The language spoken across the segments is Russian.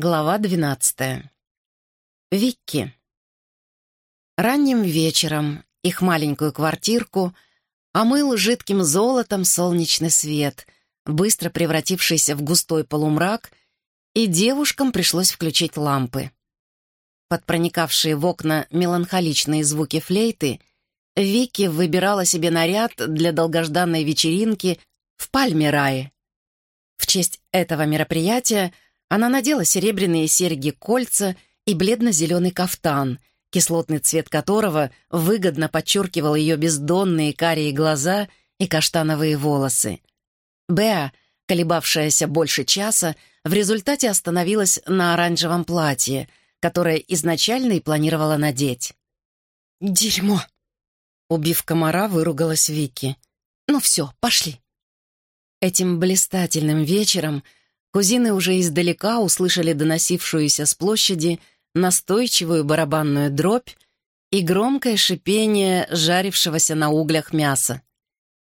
Глава двенадцатая. Викки. Ранним вечером их маленькую квартирку омыл жидким золотом солнечный свет, быстро превратившийся в густой полумрак, и девушкам пришлось включить лампы. Под проникавшие в окна меланхоличные звуки флейты Вики выбирала себе наряд для долгожданной вечеринки в Пальме-Рае. В честь этого мероприятия она надела серебряные серьги-кольца и бледно-зеленый кафтан, кислотный цвет которого выгодно подчеркивал ее бездонные карие глаза и каштановые волосы. Беа, колебавшаяся больше часа, в результате остановилась на оранжевом платье, которое изначально и планировала надеть. «Дерьмо!» Убив комара, выругалась Вики. «Ну все, пошли». Этим блистательным вечером — Кузины уже издалека услышали доносившуюся с площади настойчивую барабанную дробь и громкое шипение жарившегося на углях мяса.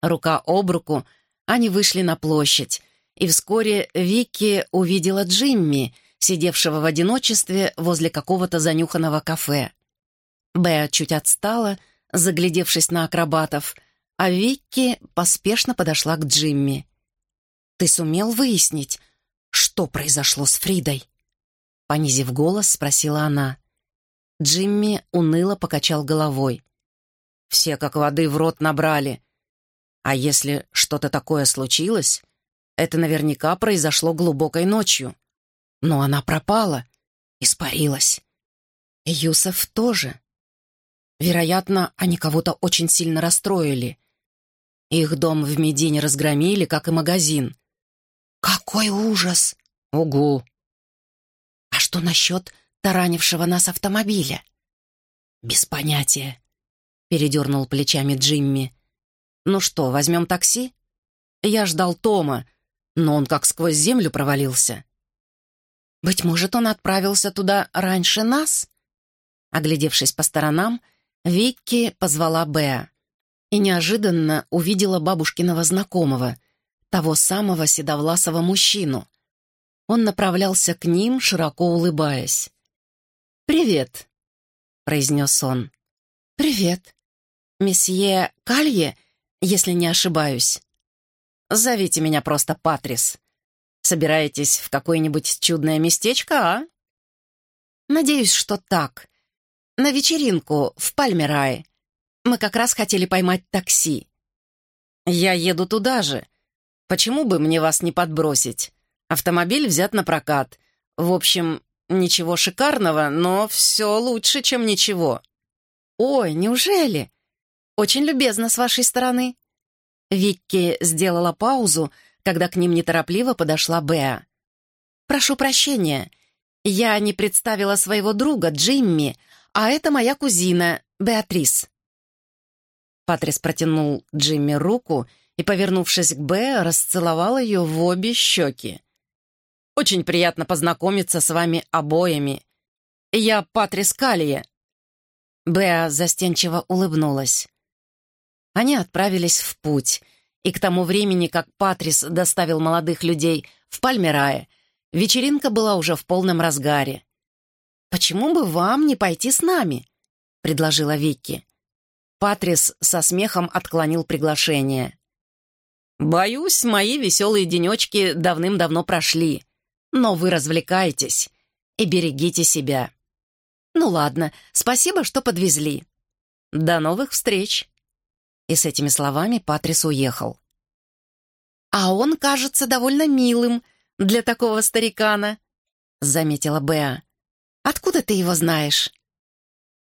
Рука об руку они вышли на площадь, и вскоре Вики увидела Джимми, сидевшего в одиночестве возле какого-то занюханного кафе. Беа чуть отстала, заглядевшись на акробатов, а Вики поспешно подошла к Джимми. «Ты сумел выяснить, что произошло с Фридой?» Понизив голос, спросила она. Джимми уныло покачал головой. «Все как воды в рот набрали. А если что-то такое случилось, это наверняка произошло глубокой ночью. Но она пропала, испарилась. И Юсеф тоже. Вероятно, они кого-то очень сильно расстроили. Их дом в Медине разгромили, как и магазин. «Какой ужас!» «Угу!» «А что насчет таранившего нас автомобиля?» «Без понятия», — передернул плечами Джимми. «Ну что, возьмем такси?» Я ждал Тома, но он как сквозь землю провалился. «Быть может, он отправился туда раньше нас?» Оглядевшись по сторонам, Викки позвала Беа и неожиданно увидела бабушкиного знакомого, того самого седовласого мужчину. Он направлялся к ним, широко улыбаясь. «Привет», — произнес он. «Привет. Месье Калье, если не ошибаюсь. Зовите меня просто Патрис. Собираетесь в какое-нибудь чудное местечко, а?» «Надеюсь, что так. На вечеринку в Пальмерае. Мы как раз хотели поймать такси. Я еду туда же, Почему бы мне вас не подбросить? Автомобиль взят на прокат. В общем, ничего шикарного, но все лучше, чем ничего». «Ой, неужели? Очень любезно с вашей стороны». Викки сделала паузу, когда к ним неторопливо подошла Беа. «Прошу прощения, я не представила своего друга Джимми, а это моя кузина Беатрис». Патрис протянул Джимми руку и, повернувшись к Б, расцеловал ее в обе щеки. «Очень приятно познакомиться с вами обоими. Я Патрис Калия». Беа застенчиво улыбнулась. Они отправились в путь, и к тому времени, как Патрис доставил молодых людей в Пальмерае, вечеринка была уже в полном разгаре. «Почему бы вам не пойти с нами?» — предложила Викки. Патрис со смехом отклонил приглашение. «Боюсь, мои веселые денечки давным-давно прошли. Но вы развлекаетесь и берегите себя». «Ну ладно, спасибо, что подвезли». «До новых встреч». И с этими словами Патрис уехал. «А он кажется довольно милым для такого старикана», — заметила Беа. «Откуда ты его знаешь?»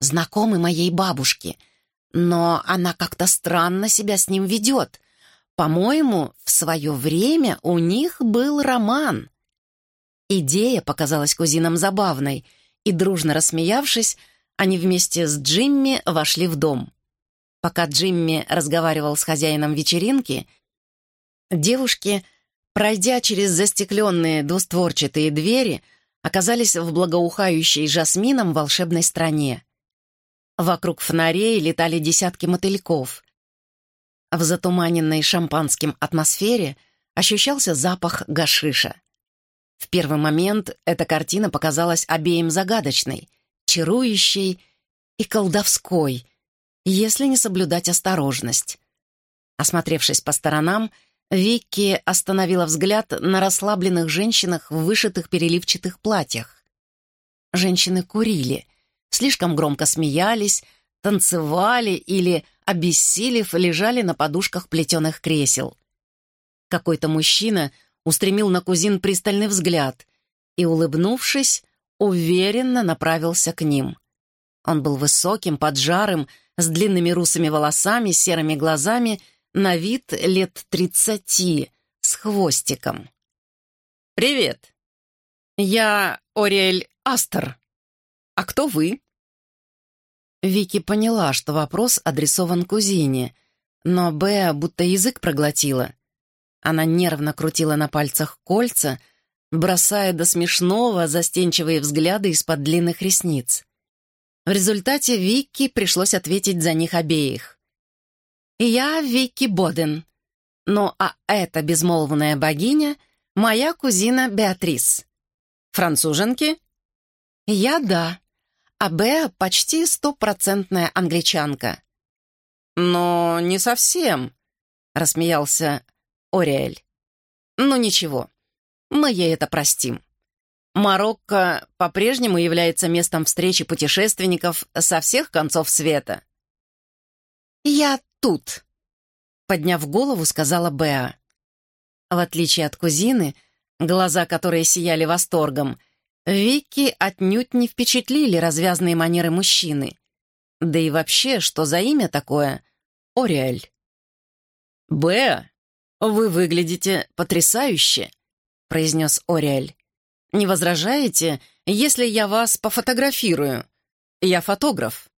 «Знакомый моей бабушки, но она как-то странно себя с ним ведет. По-моему, в свое время у них был роман. Идея показалась кузинам забавной, и, дружно рассмеявшись, они вместе с Джимми вошли в дом. Пока Джимми разговаривал с хозяином вечеринки, девушки, пройдя через застекленные двустворчатые двери, оказались в благоухающей жасмином волшебной стране. Вокруг фонарей летали десятки мотыльков. В затуманенной шампанским атмосфере ощущался запах гашиша. В первый момент эта картина показалась обеим загадочной, чарующей и колдовской, если не соблюдать осторожность. Осмотревшись по сторонам, Викки остановила взгляд на расслабленных женщинах в вышитых переливчатых платьях. Женщины курили, слишком громко смеялись, танцевали или, обессилев, лежали на подушках плетеных кресел. Какой-то мужчина устремил на кузин пристальный взгляд и, улыбнувшись, уверенно направился к ним. Он был высоким, поджарым, с длинными русыми волосами, серыми глазами, на вид лет тридцати, с хвостиком. «Привет. Я Ориэль Астер. А кто вы?» Вики поняла, что вопрос адресован кузине, но Беа будто язык проглотила. Она нервно крутила на пальцах кольца, бросая до смешного застенчивые взгляды из-под длинных ресниц. В результате Вики пришлось ответить за них обеих. «Я Вики Боден. Ну а эта безмолвная богиня — моя кузина Беатрис. Француженки?» «Я — да», а Беа почти стопроцентная англичанка. «Но не совсем», — рассмеялся Ориэль. «Ну ничего, мы ей это простим. Марокко по-прежнему является местом встречи путешественников со всех концов света». «Я тут», — подняв голову, сказала Беа. В отличие от кузины, глаза которой сияли восторгом, Вики отнюдь не впечатлили развязные манеры мужчины. Да и вообще, что за имя такое? Ориэль. «Беа, вы выглядите потрясающе», — произнес Ориэль. «Не возражаете, если я вас пофотографирую? Я фотограф».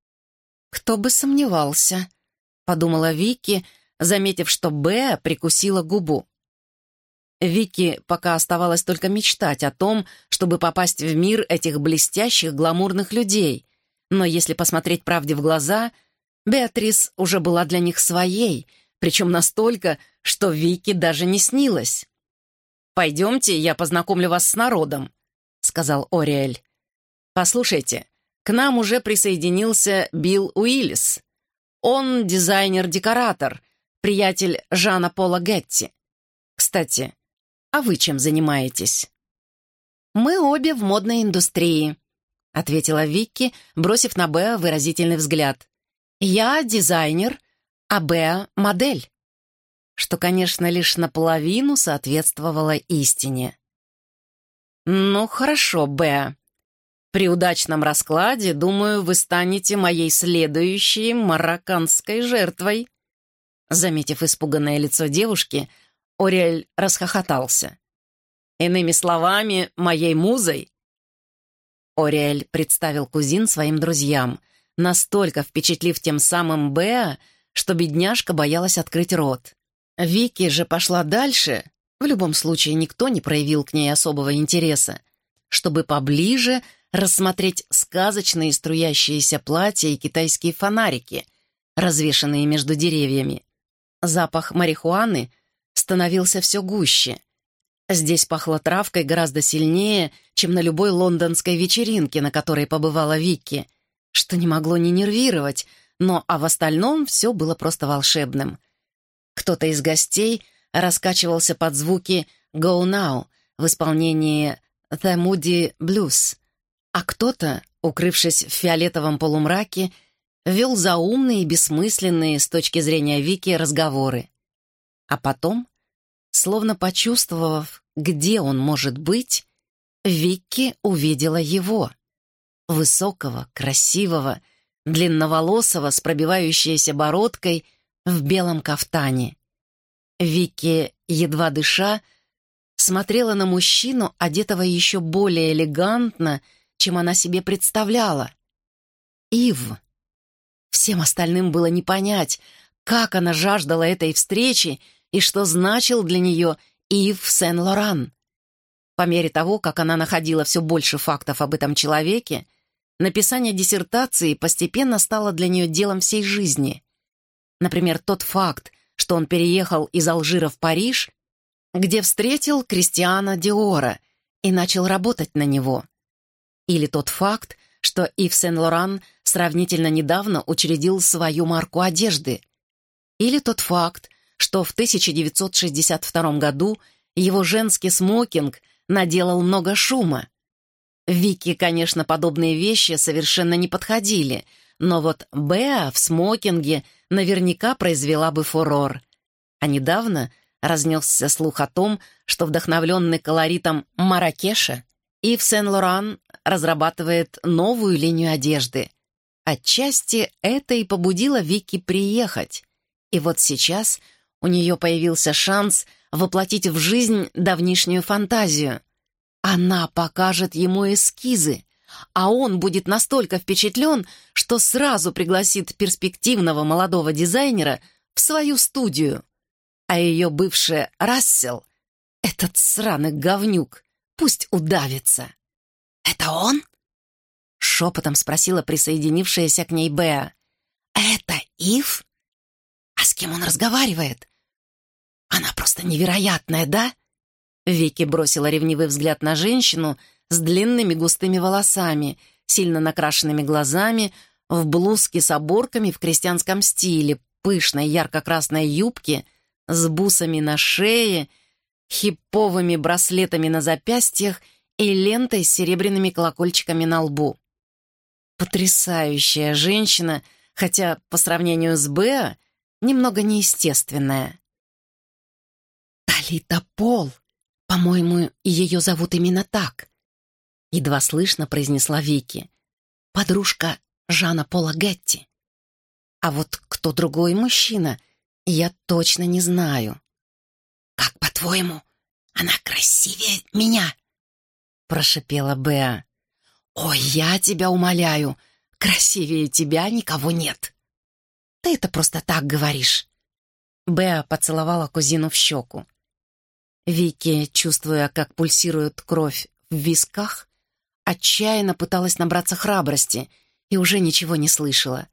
«Кто бы сомневался», — подумала Вики, заметив, что Беа прикусила губу. Вики пока оставалось только мечтать о том, чтобы попасть в мир этих блестящих, гламурных людей. Но если посмотреть правде в глаза, Беатрис уже была для них своей, причем настолько, что Вики даже не снилось. «Пойдемте, я познакомлю вас с народом», — сказал Ориэль. «Послушайте, к нам уже присоединился Билл Уиллис. Он дизайнер-декоратор, приятель Жана Пола Гетти. Кстати, а вы чем занимаетесь?» «Мы обе в модной индустрии», — ответила Викки, бросив на Беа выразительный взгляд. «Я дизайнер, а Беа — модель». Что, конечно, лишь наполовину соответствовало истине. «Ну, хорошо, Беа. При удачном раскладе, думаю, вы станете моей следующей марокканской жертвой». Заметив испуганное лицо девушки, — Ориэль расхохотался. «Иными словами, моей музой?» Ориэль представил кузин своим друзьям, настолько впечатлив тем самым Беа, что бедняжка боялась открыть рот. Вики же пошла дальше, в любом случае никто не проявил к ней особого интереса, чтобы поближе рассмотреть сказочные струящиеся платья и китайские фонарики, развешанные между деревьями. Запах марихуаны — становился все гуще. Здесь пахло травкой гораздо сильнее, чем на любой лондонской вечеринке, на которой побывала Вики, что не могло не нервировать, но а в остальном все было просто волшебным. Кто-то из гостей раскачивался под звуки «Go Now» в исполнении «The Moody Blues», а кто-то, укрывшись в фиолетовом полумраке, вел заумные и бессмысленные с точки зрения Вики разговоры. А потом, словно почувствовав, где он может быть, Викки увидела его. Высокого, красивого, длинноволосого, с пробивающейся бородкой, в белом кафтане. Викки, едва дыша, смотрела на мужчину, одетого еще более элегантно, чем она себе представляла. Ив. Всем остальным было не понять, как она жаждала этой встречи и что значил для нее Ив Сен-Лоран. По мере того, как она находила все больше фактов об этом человеке, написание диссертации постепенно стало для нее делом всей жизни. Например, тот факт, что он переехал из Алжира в Париж, где встретил Кристиана Диора и начал работать на него. Или тот факт, что Ив Сен-Лоран сравнительно недавно учредил свою марку одежды. Или тот факт, что в 1962 году его женский смокинг наделал много шума. Вики, конечно, подобные вещи совершенно не подходили, но вот Беа в смокинге наверняка произвела бы фурор. А недавно разнесся слух о том, что вдохновленный колоритом Маракеша Ив Сен-Лоран разрабатывает новую линию одежды. Отчасти это и побудило Вики приехать. И вот сейчас у нее появился шанс воплотить в жизнь давнишнюю фантазию. Она покажет ему эскизы, а он будет настолько впечатлен, что сразу пригласит перспективного молодого дизайнера в свою студию. А ее бывший Рассел, этот сраный говнюк, пусть удавится. «Это он?» — шепотом спросила присоединившаяся к ней Беа. «Это Ив? А с кем он разговаривает? Она просто невероятная, да?» Вики бросила ревнивый взгляд на женщину с длинными густыми волосами, сильно накрашенными глазами, в блузке с оборками в крестьянском стиле, пышной ярко-красной юбке, с бусами на шее, хиповыми браслетами на запястьях и лентой с серебряными колокольчиками на лбу. Потрясающая женщина, хотя по сравнению с Беа немного неестественная. «Талита Пол!» «По-моему, ее зовут именно так», — едва слышно произнесла Вики. «Подружка Жана Пола Гетти. А вот кто другой мужчина, я точно не знаю». «Как, по-твоему, она красивее меня?» — прошипела Беа. «Ой, я тебя умоляю, красивее тебя никого нет». «Ты это просто так говоришь». Беа поцеловала кузину в щеку. Вики, чувствуя, как пульсирует кровь в висках, отчаянно пыталась набраться храбрости и уже ничего не слышала.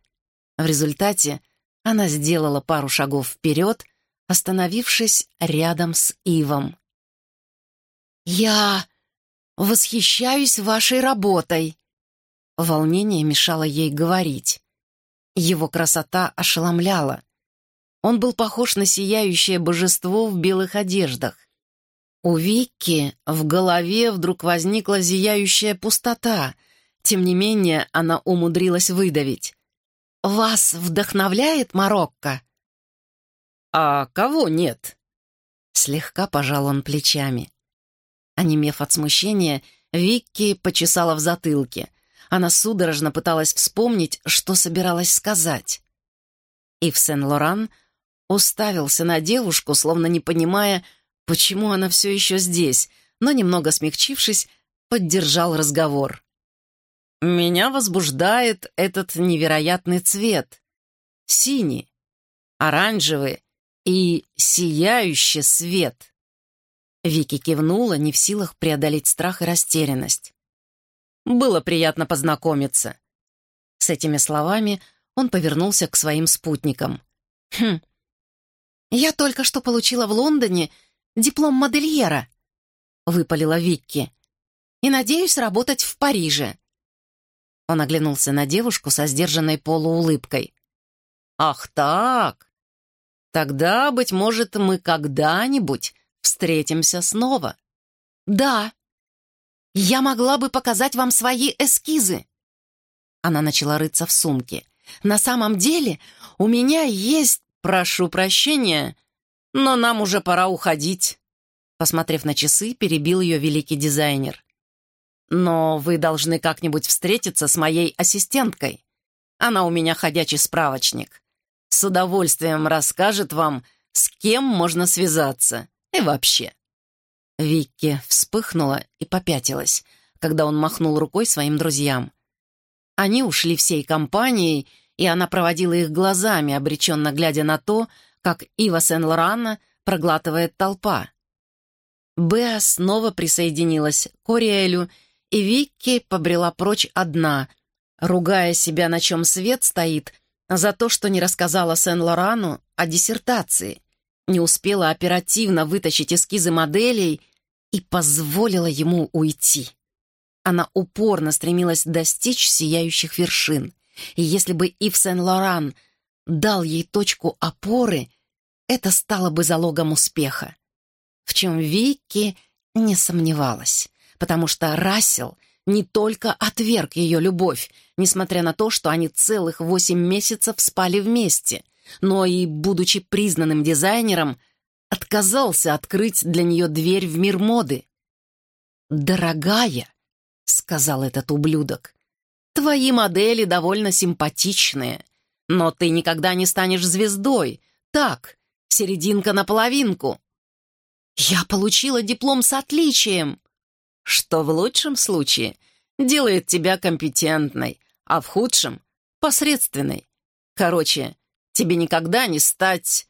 В результате она сделала пару шагов вперед, остановившись рядом с Ивом. «Я восхищаюсь вашей работой!» Волнение мешало ей говорить. Его красота ошеломляла. Он был похож на сияющее божество в белых одеждах. У Вики в голове вдруг возникла зияющая пустота. Тем не менее, она умудрилась выдавить. «Вас вдохновляет Марокко?» «А кого нет?» Слегка пожал он плечами. Онемев от смущения, Викки почесала в затылке. Она судорожно пыталась вспомнить, что собиралась сказать. Ив Сен-Лоран уставился на девушку, словно не понимая, почему она все еще здесь, но, немного смягчившись, поддержал разговор. «Меня возбуждает этот невероятный цвет. Синий, оранжевый и сияющий свет». Вики кивнула, не в силах преодолеть страх и растерянность. «Было приятно познакомиться». С этими словами он повернулся к своим спутникам. «Хм, я только что получила в Лондоне диплом модельера», — выпалила Викки. «И надеюсь работать в Париже». Он оглянулся на девушку со сдержанной полуулыбкой. «Ах так! Тогда, быть может, мы когда-нибудь встретимся снова». «Да. Я могла бы показать вам свои эскизы». Она начала рыться в сумке. «На самом деле у меня есть, прошу прощения, «Но нам уже пора уходить», — посмотрев на часы, перебил ее великий дизайнер. «Но вы должны как-нибудь встретиться с моей ассистенткой. Она у меня ходячий справочник. С удовольствием расскажет вам, с кем можно связаться. И вообще». Викки вспыхнула и попятилась, когда он махнул рукой своим друзьям. Они ушли всей компанией, и она проводила их глазами, обреченно глядя на то, как Ива Сен-Лорана проглатывает толпа. Беа снова присоединилась к Ориэлю, и Викки побрела прочь одна, ругая себя, на чем свет стоит, за то, что не рассказала Сен-Лорану о диссертации, не успела оперативно вытащить эскизы моделей и позволила ему уйти. Она упорно стремилась достичь сияющих вершин, и если бы Ив Сен-Лоран дал ей точку опоры, это стало бы залогом успеха. В чем Вики не сомневалась, потому что Рассел не только отверг ее любовь, несмотря на то, что они целых восемь месяцев спали вместе, но и, будучи признанным дизайнером, отказался открыть для нее дверь в мир моды. «Дорогая», — сказал этот ублюдок, — «твои модели довольно симпатичные, но ты никогда не станешь звездой. Так, серединка на половинку». «Я получила диплом с отличием», что в лучшем случае делает тебя компетентной, а в худшем — посредственной. Короче, тебе никогда не стать...»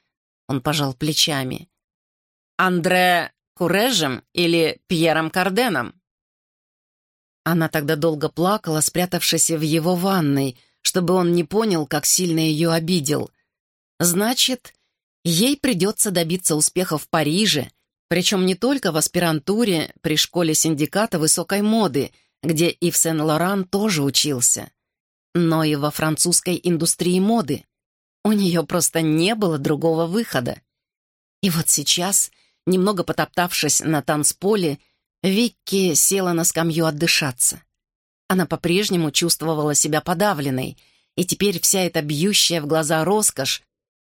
Он пожал плечами. «Андре Курежем или Пьером Карденом?» Она тогда долго плакала, спрятавшись в его ванной, чтобы он не понял, как сильно ее обидел. «Значит, ей придется добиться успеха в Париже», причем не только в аспирантуре при школе синдиката высокой моды, где Ив Сен-Лоран тоже учился, но и во французской индустрии моды. У нее просто не было другого выхода. И вот сейчас, немного потоптавшись на танцполе, Викки села на скамью отдышаться. Она по-прежнему чувствовала себя подавленной, и теперь вся эта бьющая в глаза роскошь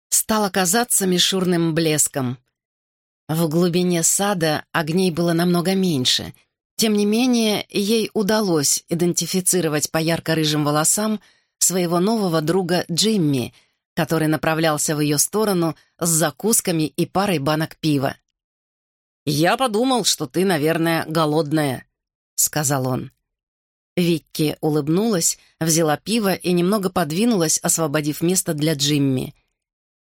стала казаться мишурным блеском — в глубине сада огней было намного меньше. Тем не менее, ей удалось идентифицировать по ярко-рыжим волосам своего нового друга Джимми, который направлялся в ее сторону с закусками и парой банок пива. «Я подумал, что ты, наверное, голодная», — сказал он. Викки улыбнулась, взяла пиво и немного подвинулась, освободив место для Джимми.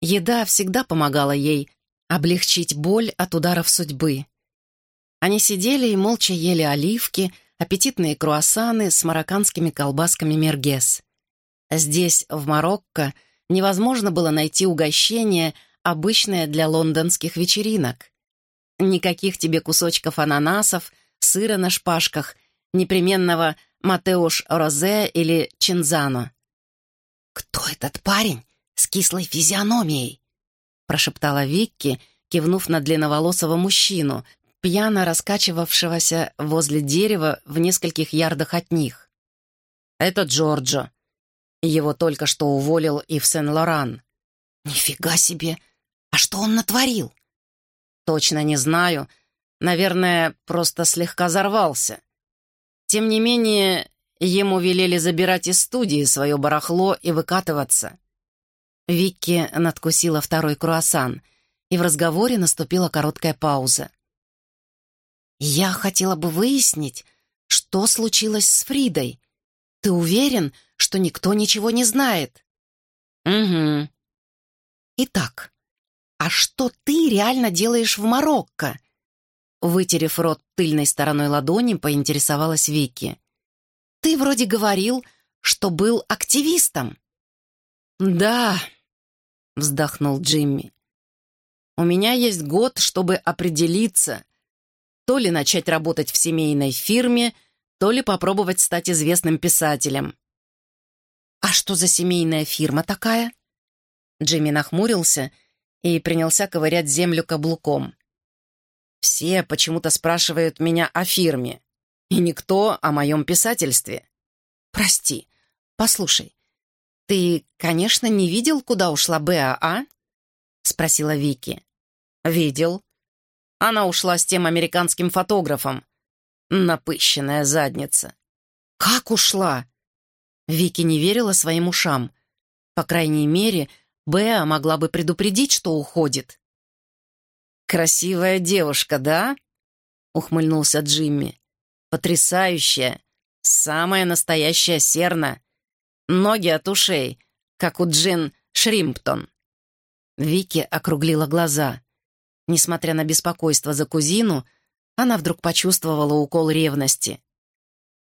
Еда всегда помогала ей облегчить боль от ударов судьбы. Они сидели и молча ели оливки, аппетитные круассаны с марокканскими колбасками мергес. Здесь, в Марокко, невозможно было найти угощение, обычное для лондонских вечеринок. Никаких тебе кусочков ананасов, сыра на шпажках, непременного Матеуш Розе или Чинзано. «Кто этот парень с кислой физиономией?» — прошептала Викки, кивнув на длинноволосого мужчину, пьяно раскачивавшегося возле дерева в нескольких ярдах от них. «Это Джорджо. Его только что уволил и Сен-Лоран». «Нифига себе! А что он натворил?» «Точно не знаю. Наверное, просто слегка взорвался. Тем не менее, ему велели забирать из студии свое барахло и выкатываться. Викки надкусила второй круассан, и в разговоре наступила короткая пауза. «Я хотела бы выяснить, что случилось с Фридой. Ты уверен, что никто ничего не знает?» «Угу». «Итак, а что ты реально делаешь в Марокко?» Вытерев рот тыльной стороной ладони, поинтересовалась Вики. «Ты вроде говорил, что был активистом». «Да», — вздохнул Джимми. «У меня есть год, чтобы определиться, то ли начать работать в семейной фирме, то ли попробовать стать известным писателем». «А что за семейная фирма такая?» Джимми нахмурился и принялся ковырять землю каблуком. «Все почему-то спрашивают меня о фирме, и никто о моем писательстве». «Прости, послушай, «Ты, конечно, не видел, куда ушла Беа, а?» — спросила Вики. «Видел. Она ушла с тем американским фотографом. Напыщенная задница». «Как ушла?» Вики не верила своим ушам. По крайней мере, Беа могла бы предупредить, что уходит. «Красивая девушка, да?» — ухмыльнулся Джимми. «Потрясающая. Самая настоящая серна. Ноги от ушей, как у Джин Шримптон». Вики округлила глаза. Несмотря на беспокойство за кузину, она вдруг почувствовала укол ревности.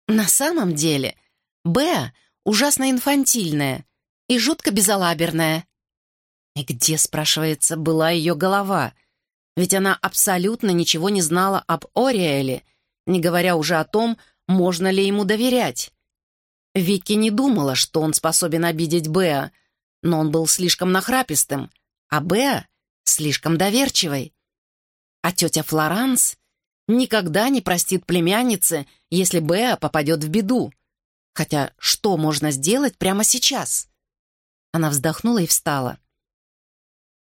«На самом деле, Беа ужасно инфантильная и жутко безалаберная». И где, спрашивается, была ее голова? Ведь она абсолютно ничего не знала об Ориэле, не говоря уже о том, можно ли ему доверять. Вики не думала, что он способен обидеть Беа, но он был слишком нахрапистым, а Беа — слишком доверчивой. А тетя Флоранс никогда не простит племяннице, если Беа попадет в беду. Хотя что можно сделать прямо сейчас? Она вздохнула и встала.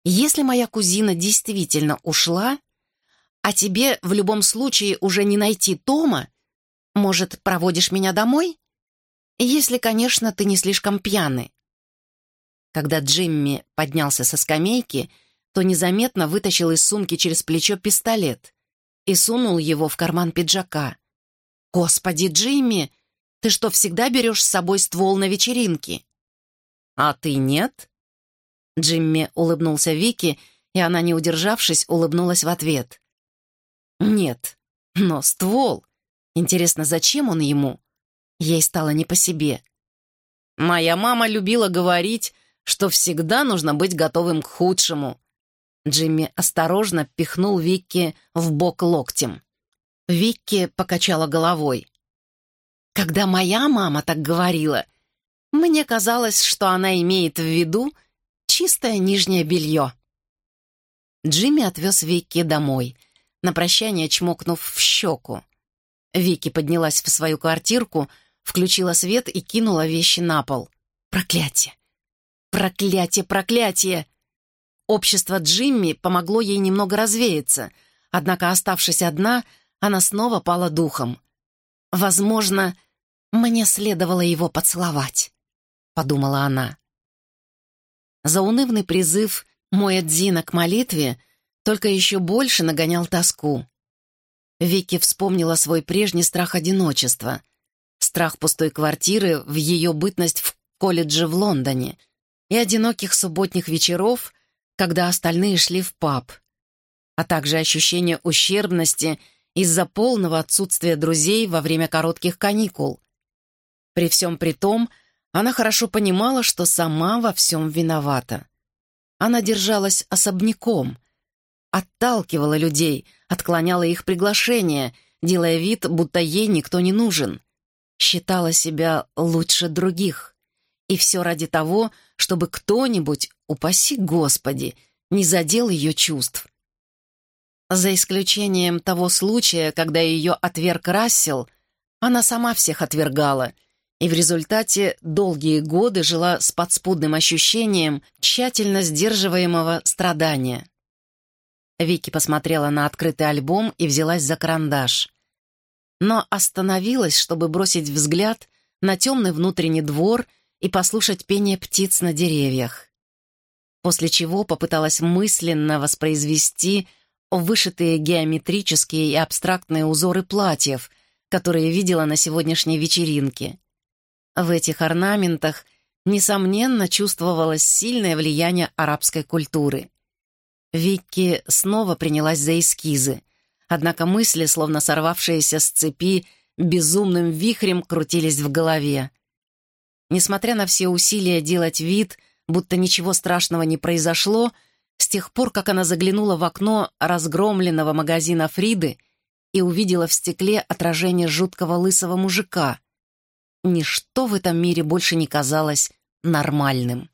«Если моя кузина действительно ушла, а тебе в любом случае уже не найти Тома, может, проводишь меня домой? Если, конечно, ты не слишком пьяный». Когда Джимми поднялся со скамейки, то незаметно вытащил из сумки через плечо пистолет и сунул его в карман пиджака. «Господи, Джимми, ты что, всегда берешь с собой ствол на вечеринки?» «А ты нет?» Джимми улыбнулся Вике, и она, не удержавшись, улыбнулась в ответ. «Нет, но ствол. Интересно, зачем он ему?» Ей стало не по себе. «Моя мама любила говорить, что всегда нужно быть готовым к худшему». Джимми осторожно пихнул Викки в бок локтем. Викки покачала головой. «Когда моя мама так говорила, мне казалось, что она имеет в виду чистое нижнее белье». Джимми отвез Викки домой, на прощание чмокнув в щеку. Вики поднялась в свою квартирку, включила свет и кинула вещи на пол. Проклятие! Проклятие, проклятие! Общество Джимми помогло ей немного развеяться, однако, оставшись одна, она снова пала духом. «Возможно, мне следовало его поцеловать», — подумала она. Заунывный призыв Моэдзина к молитве только еще больше нагонял тоску. Вики вспомнила свой прежний страх одиночества, страх пустой квартиры в ее бытность в колледже в Лондоне и одиноких субботних вечеров, когда остальные шли в паб, а также ощущение ущербности из-за полного отсутствия друзей во время коротких каникул. При всем при том, она хорошо понимала, что сама во всем виновата. Она держалась особняком, отталкивала людей, отклоняла их приглашения, делая вид, будто ей никто не нужен. Считала себя лучше других. И все ради того, чтобы кто-нибудь, упаси Господи, не задел ее чувств. За исключением того случая, когда ее отверг Рассел, она сама всех отвергала — и в результате долгие годы жила с подспудным ощущением тщательно сдерживаемого страдания. Вики посмотрела на открытый альбом и взялась за карандаш. Но остановилась, чтобы бросить взгляд на темный внутренний двор и послушать пение птиц на деревьях. После чего попыталась мысленно воспроизвести вышитые геометрические и абстрактные узоры платьев, которые видела на сегодняшней вечеринке. В этих орнаментах, несомненно, чувствовалось сильное влияние арабской культуры. Викки снова принялась за эскизы, однако мысли, словно сорвавшиеся с цепи, безумным вихрем крутились в голове. Несмотря на все усилия делать вид, будто ничего страшного не произошло, с тех пор, как она заглянула в окно разгромленного магазина Фриды и увидела в стекле отражение жуткого лысого мужика, ничто в этом мире больше не казалось нормальным.